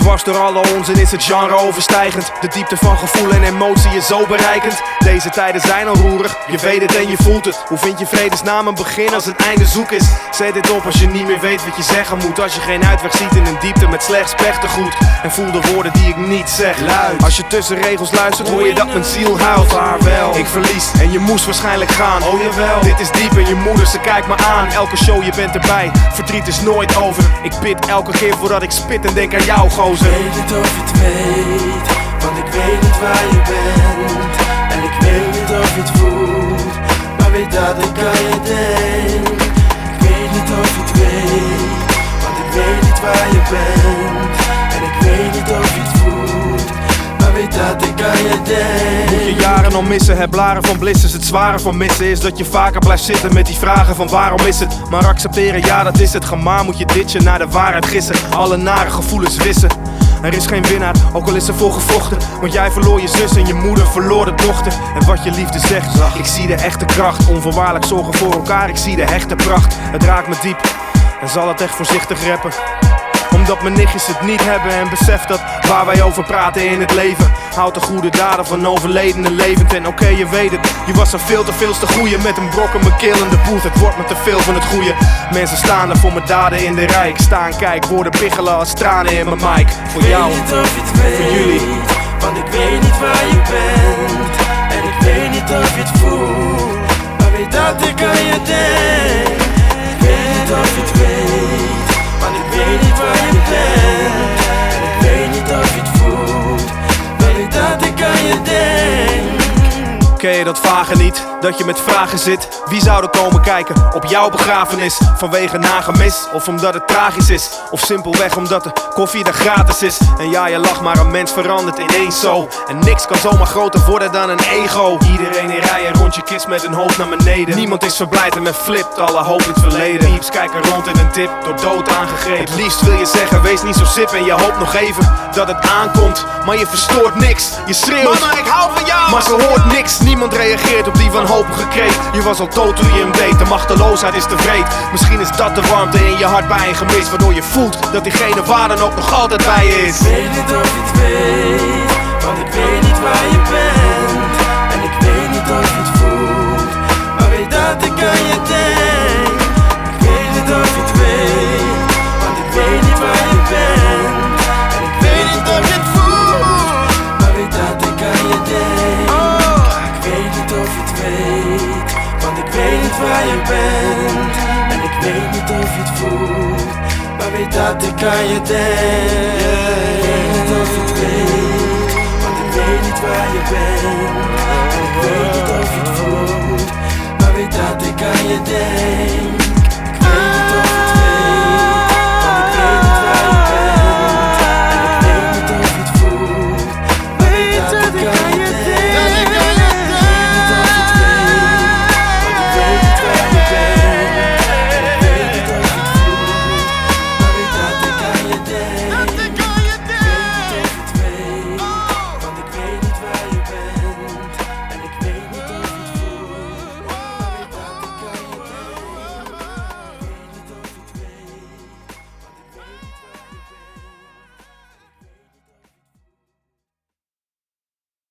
Dwars door alle onzin is het genre overstijgend. De diepte van gevoel en emotie is zo bereikend. Deze tijden zijn al roerig, je weet het en je voelt het. Hoe vind je vredesnaam een begin als het einde zoek is? Zet dit op als je niet meer weet wat je zeggen moet. Als je geen uitweg ziet in een diepte met slechts goed. En voel de woorden die ik niet zeg luid. Als je tussen regels luistert, hoor je dat mijn ziel huilt. Vaarwel, ik verlies en je moest waarschijnlijk gaan. Oh jawel, dit is diep en je moeder, ze kijkt me aan. Elke show, je bent erbij. Verdriet is nooit over. Ik bid elke keer voordat ik spit en denk aan jou, Ik weet niet of je het weet, want ik weet niet waar je bent. En ik weet niet of je het voelt, maar weet dat ik aan je denk. Ik weet niet of je het weet, want ik weet niet waar je bent. Dat ik aan je denk. Moet je jaren al missen, het blaren van bliss is het zware van missen Is dat je vaker blijft zitten met die vragen van waarom is het Maar accepteren, ja dat is het, gemaar moet je ditje naar de waarheid gissen Alle nare gevoelens wissen er is geen winnaar, ook al is er voor gevochten. Want jij verloor je zus en je moeder verloor de dochter. En wat je liefde zegt, ik zie de echte kracht. Onvoorwaardelijk zorgen voor elkaar, ik zie de hechte pracht. Het raakt me diep en zal het echt voorzichtig rappen omdat mijn nichtjes het niet hebben en besef dat waar wij over praten in het leven Houdt de goede daden van overledenen levend. En oké je weet het, je was er veel te veel te groeien Met een brok in mijn keel in de boet, het wordt me te veel van het goede. Mensen staan er voor mijn daden in de rij. Ik sta en kijk, woorden biggelen als tranen in mijn mic. Voor jou, weet niet of je het weet, voor jullie. Want ik weet niet waar je bent. En ik weet niet of je het voelt Ken je dat vage niet? Dat je met vragen zit. Wie zou er komen kijken op jouw begrafenis? Vanwege nagemis of omdat het tragisch is? Of simpelweg omdat de koffie er gratis is? En ja, je lacht, maar een mens verandert ineens zo. En niks kan zomaar groter worden dan een ego. Iedereen in rijen rond je kist met een hoofd naar beneden. Niemand is verblijd en men flipt alle hoop in het verleden. Pieps kijken rond in een tip, door dood aangegrepen. Het liefst wil je zeggen, wees niet zo sip en je hoopt nog even dat het aankomt. Maar je verstoort niks, je schreeuwt. Mama, ik hou van jou! Maar ze hoort niks, niemand reageert op die wanhopige kreet. Je was al dood toen je hem deed, de machteloosheid is te vreed. Misschien is dat de warmte in je hart bij een gemis, waardoor je voelt dat diegene waar dan ook nog altijd bij je is. Weet niet of je het voelt, maar weet dat ik aan je denk. Ik weet niet of je het weet, want ik weet niet waar je bent. En ik weet niet of je het voelt, maar weet dat ik aan je denk.